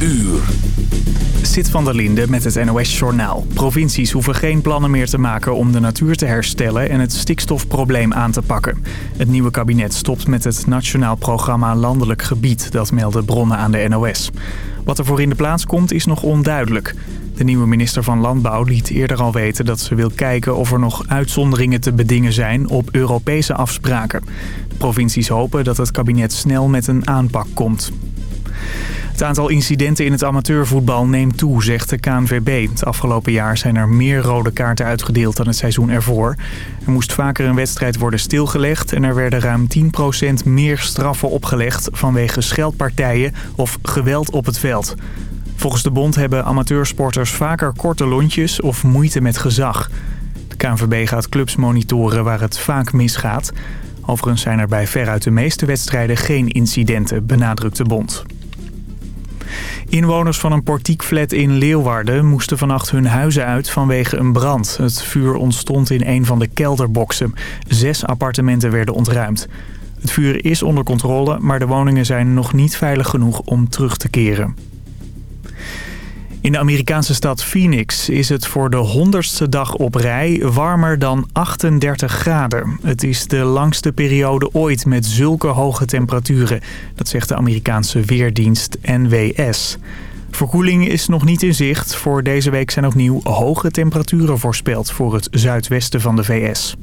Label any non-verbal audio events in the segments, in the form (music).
uur. Zit van der Linde met het NOS-journaal. Provincies hoeven geen plannen meer te maken om de natuur te herstellen en het stikstofprobleem aan te pakken. Het nieuwe kabinet stopt met het Nationaal Programma Landelijk Gebied, dat melden bronnen aan de NOS. Wat er voor in de plaats komt is nog onduidelijk. De nieuwe minister van Landbouw liet eerder al weten dat ze wil kijken of er nog uitzonderingen te bedingen zijn op Europese afspraken. De provincies hopen dat het kabinet snel met een aanpak komt. Het aantal incidenten in het amateurvoetbal neemt toe, zegt de KNVB. Het afgelopen jaar zijn er meer rode kaarten uitgedeeld dan het seizoen ervoor. Er moest vaker een wedstrijd worden stilgelegd... en er werden ruim 10% meer straffen opgelegd vanwege scheldpartijen of geweld op het veld. Volgens de bond hebben amateursporters vaker korte lontjes of moeite met gezag. De KNVB gaat clubs monitoren waar het vaak misgaat. Overigens zijn er bij veruit de meeste wedstrijden geen incidenten, benadrukt de bond. Inwoners van een portiekflat in Leeuwarden moesten vannacht hun huizen uit vanwege een brand. Het vuur ontstond in een van de kelderboxen. Zes appartementen werden ontruimd. Het vuur is onder controle, maar de woningen zijn nog niet veilig genoeg om terug te keren. In de Amerikaanse stad Phoenix is het voor de honderdste dag op rij warmer dan 38 graden. Het is de langste periode ooit met zulke hoge temperaturen. Dat zegt de Amerikaanse weerdienst NWS. Verkoeling is nog niet in zicht. Voor deze week zijn opnieuw hoge temperaturen voorspeld voor het zuidwesten van de VS.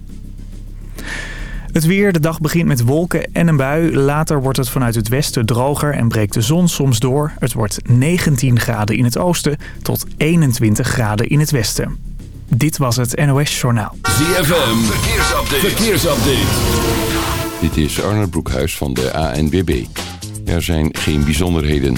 Het weer, de dag begint met wolken en een bui. Later wordt het vanuit het westen droger en breekt de zon soms door. Het wordt 19 graden in het oosten tot 21 graden in het westen. Dit was het NOS Journaal. ZFM, verkeersupdate. verkeersupdate. Dit is Arnold Broekhuis van de ANWB. Er zijn geen bijzonderheden.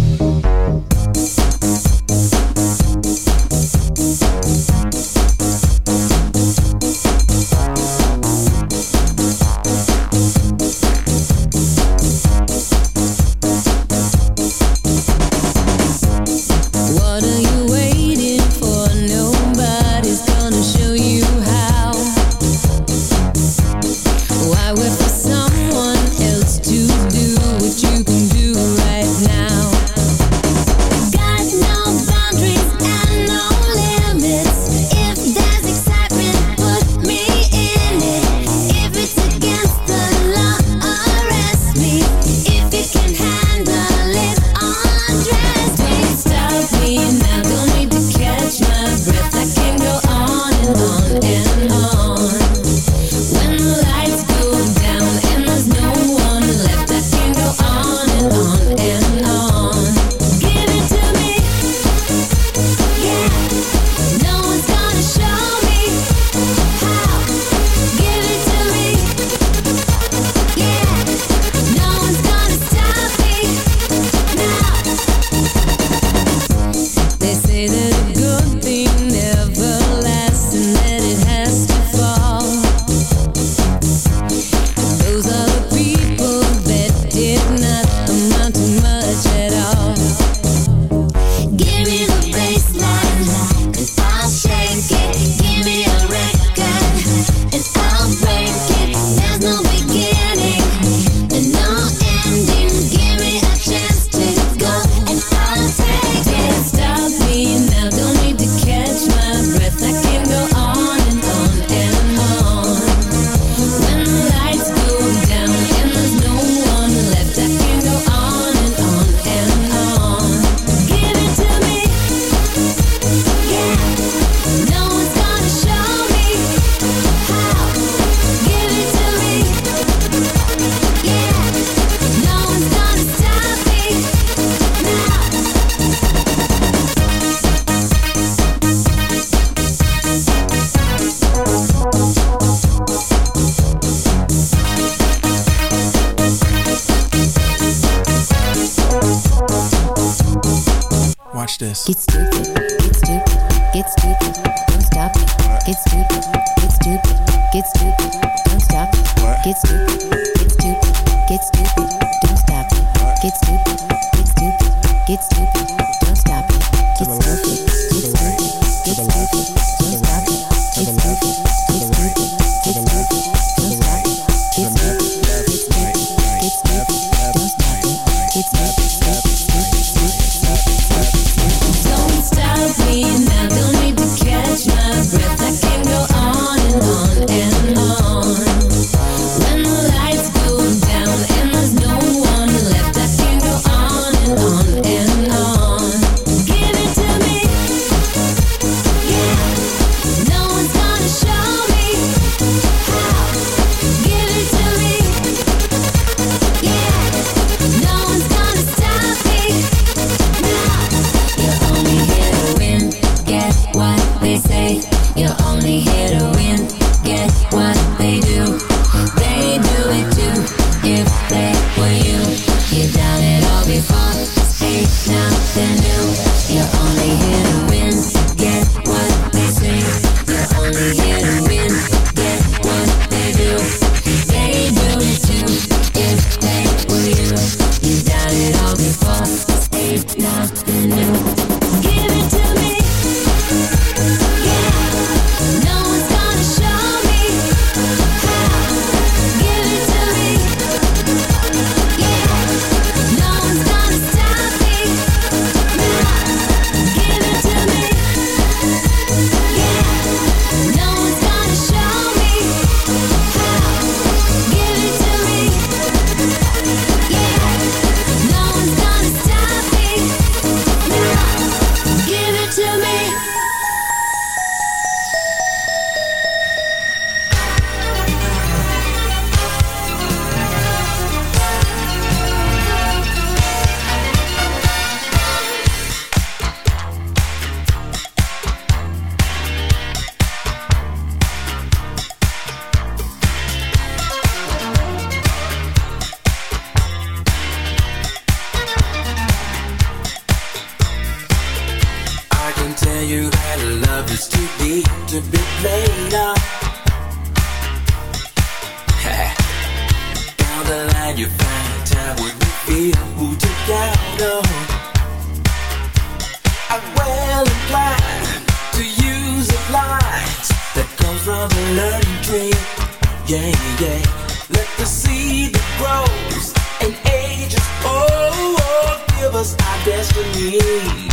to use light that comes from a learning tree. Yeah, yeah. Let the seed that grows and ages old give us our destiny.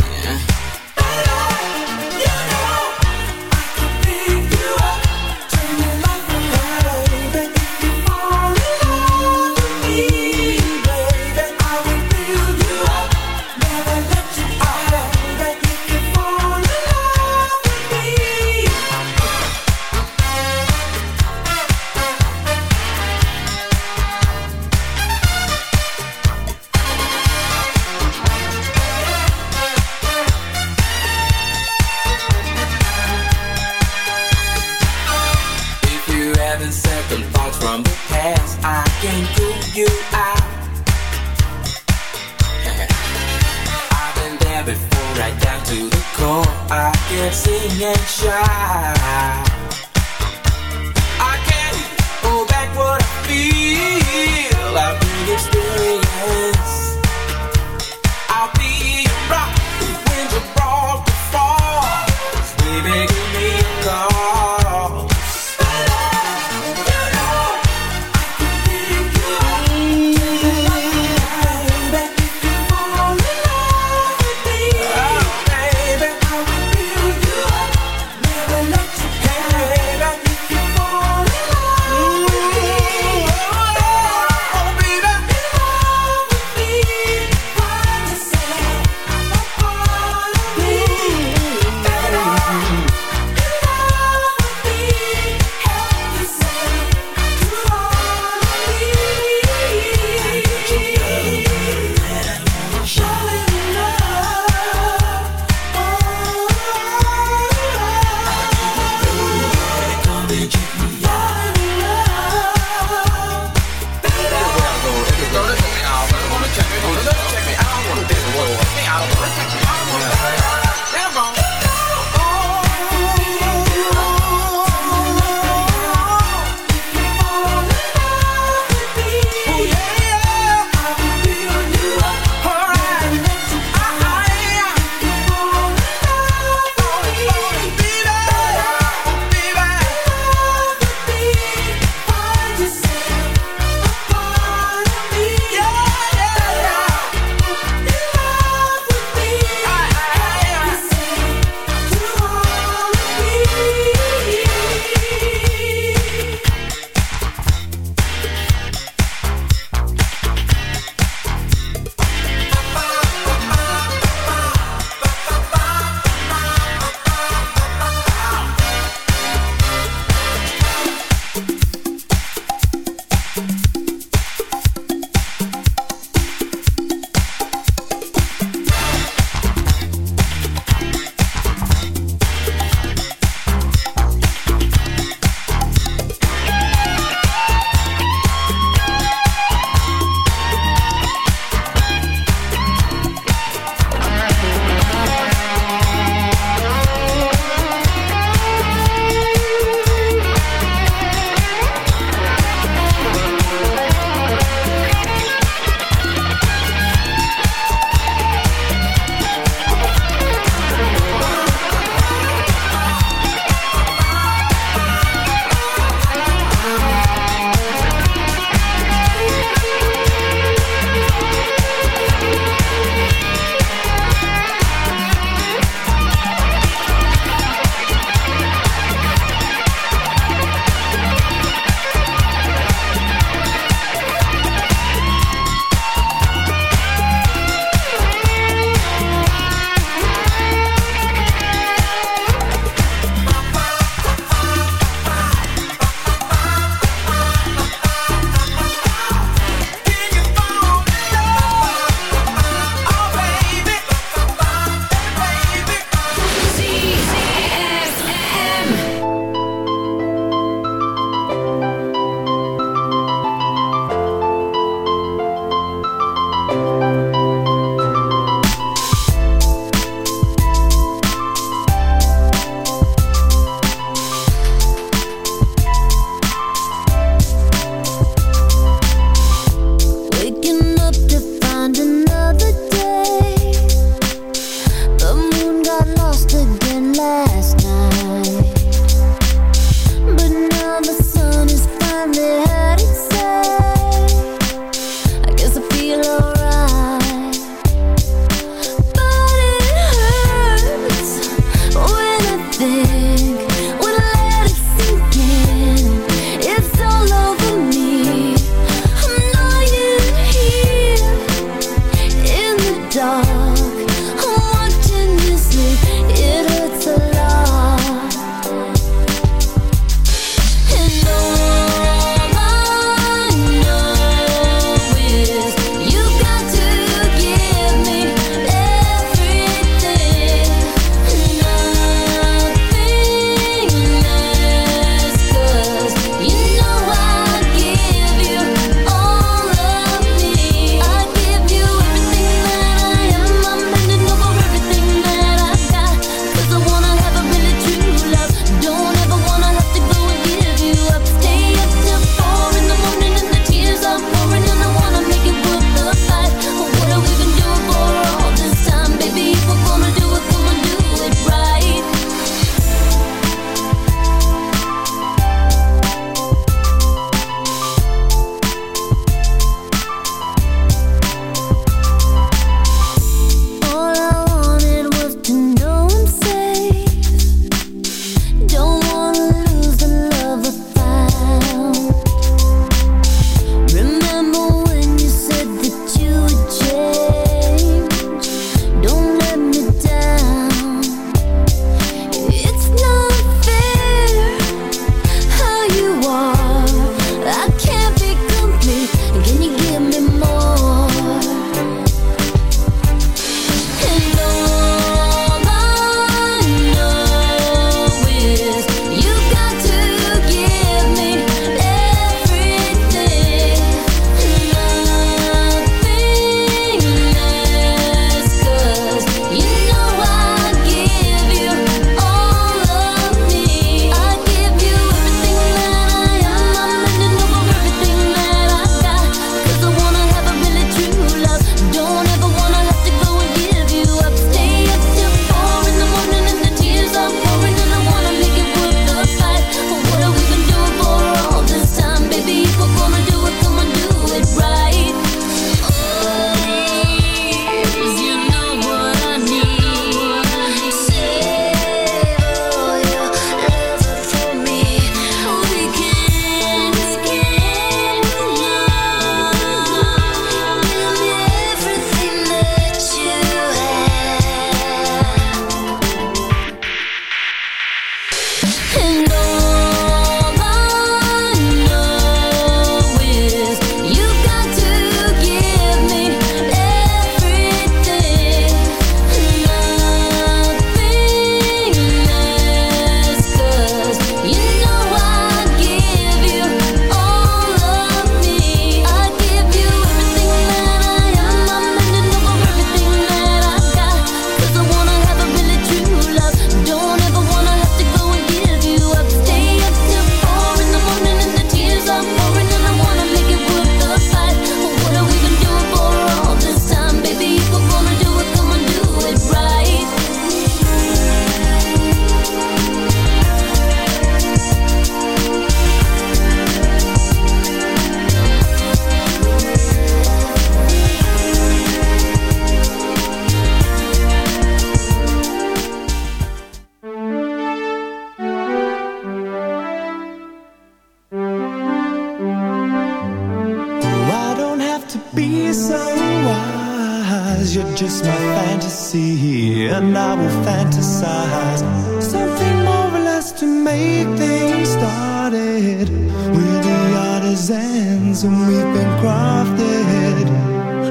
off head.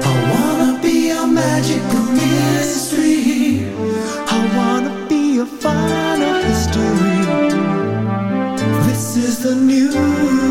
I wanna be a magical mystery. I wanna be a final history. This is the new.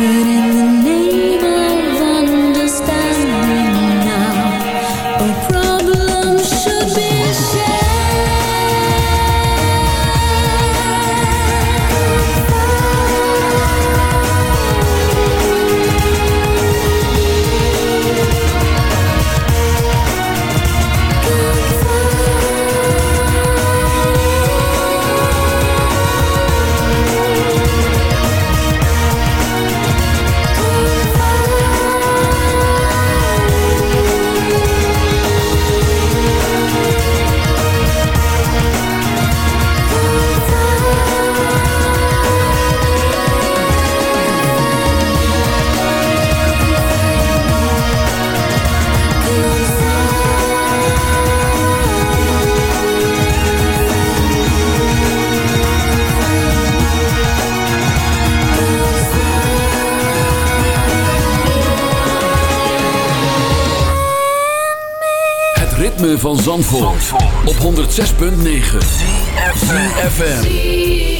But in the Zandvoort, op 106.9 CFFM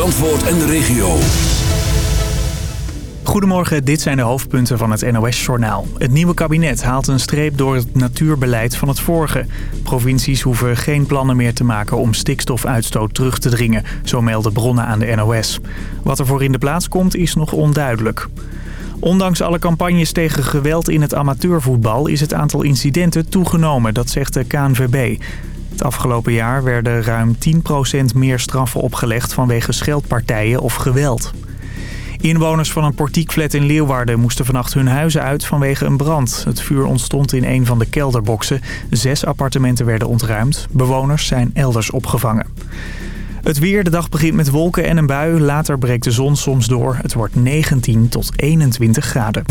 Zandvoort en de regio. Goedemorgen, dit zijn de hoofdpunten van het NOS-journaal. Het nieuwe kabinet haalt een streep door het natuurbeleid van het vorige. Provincies hoeven geen plannen meer te maken om stikstofuitstoot terug te dringen, zo melden bronnen aan de NOS. Wat er voor in de plaats komt is nog onduidelijk. Ondanks alle campagnes tegen geweld in het amateurvoetbal is het aantal incidenten toegenomen, dat zegt de KNVB. Het afgelopen jaar werden ruim 10% meer straffen opgelegd vanwege scheldpartijen of geweld. Inwoners van een portiekflat in Leeuwarden moesten vannacht hun huizen uit vanwege een brand. Het vuur ontstond in een van de kelderboxen. Zes appartementen werden ontruimd. Bewoners zijn elders opgevangen. Het weer, de dag begint met wolken en een bui. Later breekt de zon soms door. Het wordt 19 tot 21 graden.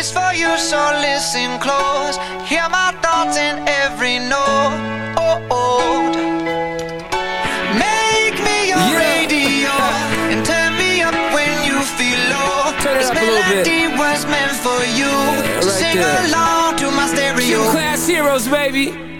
It for you, so listen close. Hear my thoughts in every note. Oh, oh. Make me your radio and turn me up when you feel low. Turn it this up a little bit. melody was meant for you. Yeah, so right sing there. along to my stereo. Gym class heroes, baby.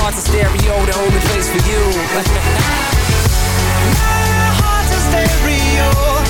heart's a stereo, the only place for you. (laughs) My heart's a stereo.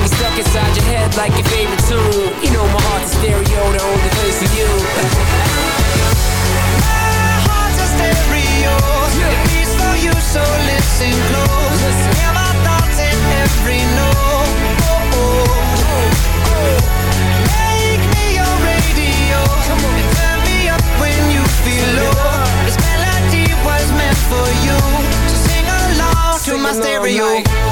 Keep me stuck inside your head like your favorite tune. You know my heart's a stereo, the only place for you. My heart's a stereo. It beats for you, so listen close. Hear my thoughts in every note. Oh, oh, oh. Make me your radio. And turn me up when you feel low. This melody was meant for you. So sing along to my along stereo. like-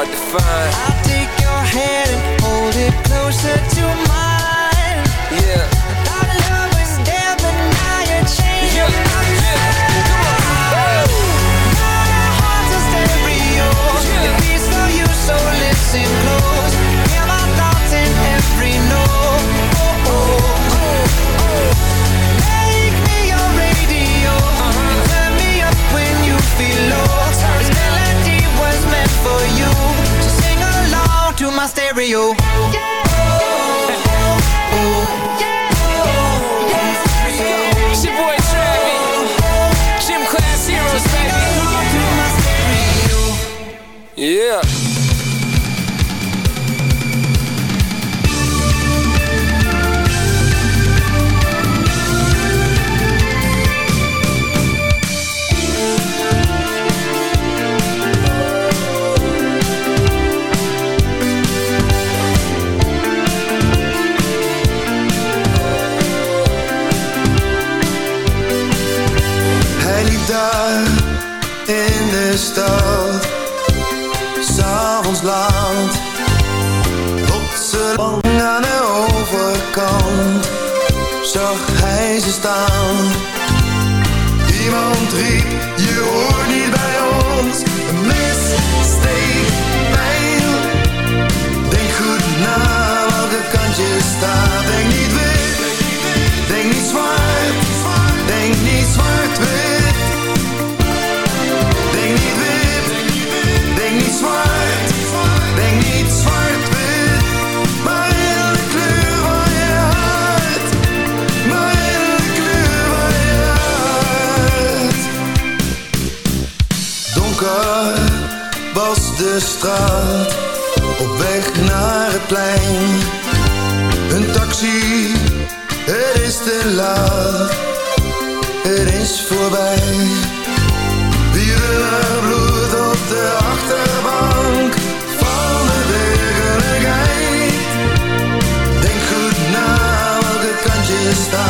hard to find. I'll take your hand and hold it closer to Op weg naar het plein. Een taxi, het is te laat. Het is voorbij. Wielen bloed op de achterbank van de werkelijkheid. Denk goed na welke kant je staat.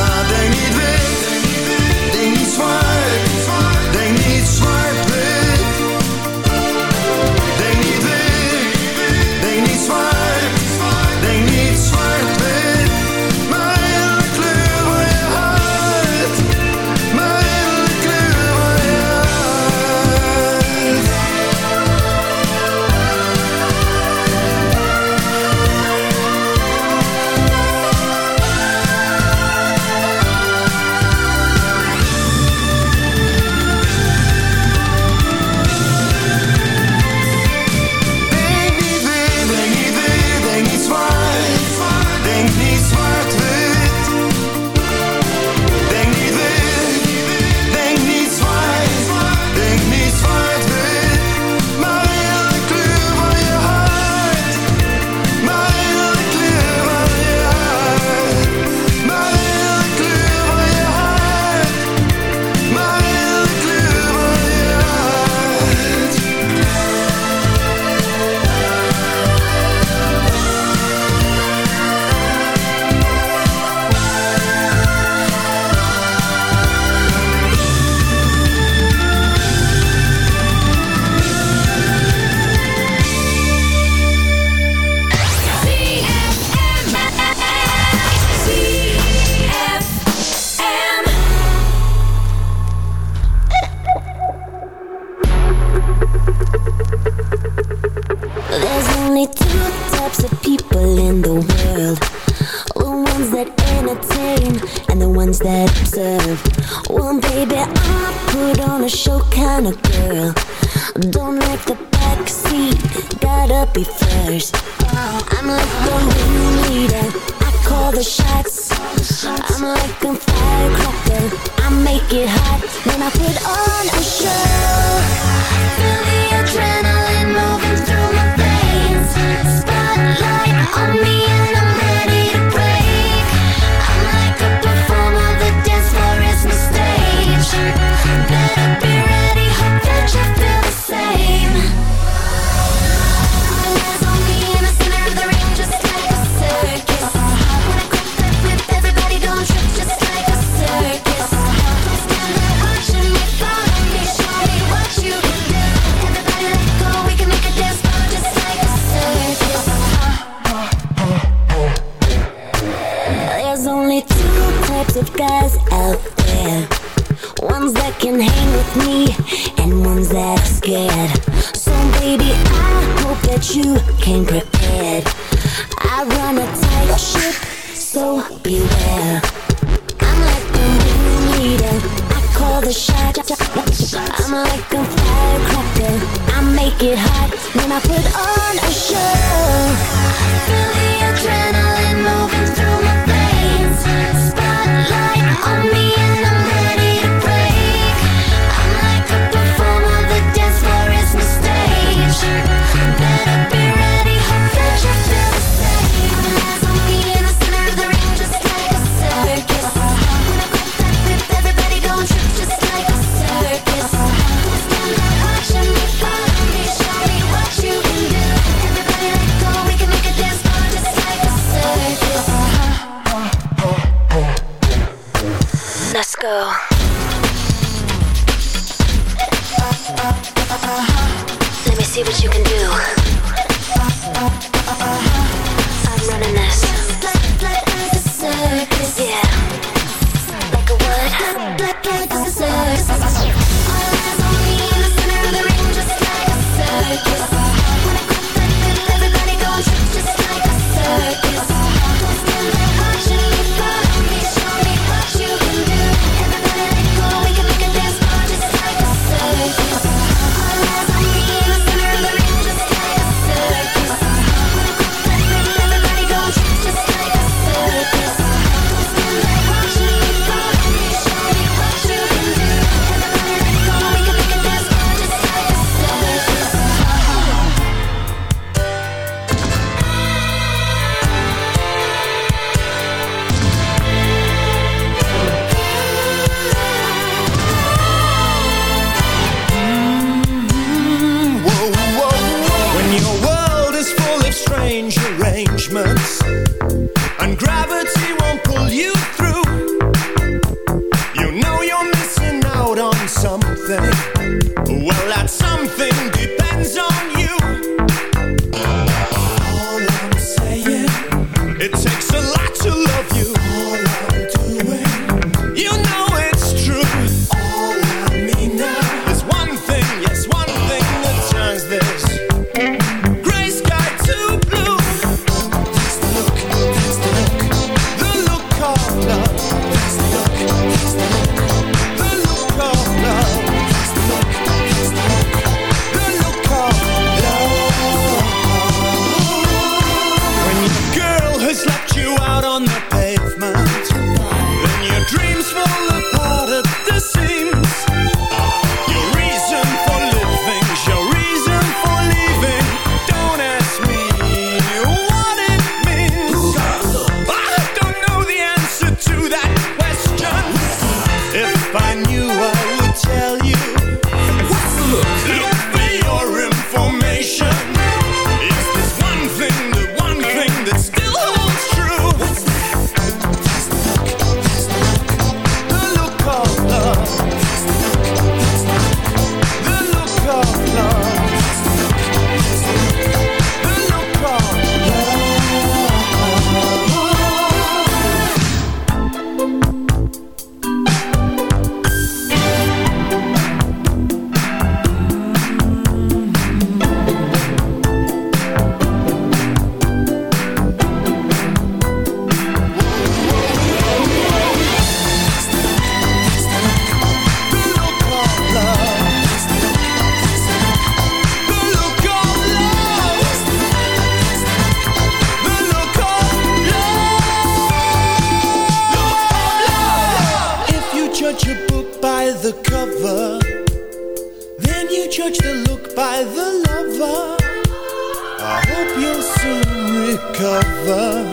Recover.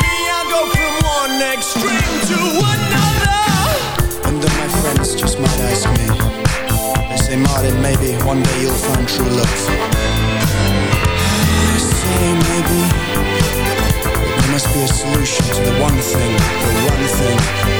Me, I go from one extreme to another. And then my friends just might ask me They say, Martin, maybe one day you'll find true love I say, maybe there must be a solution to the one thing The one thing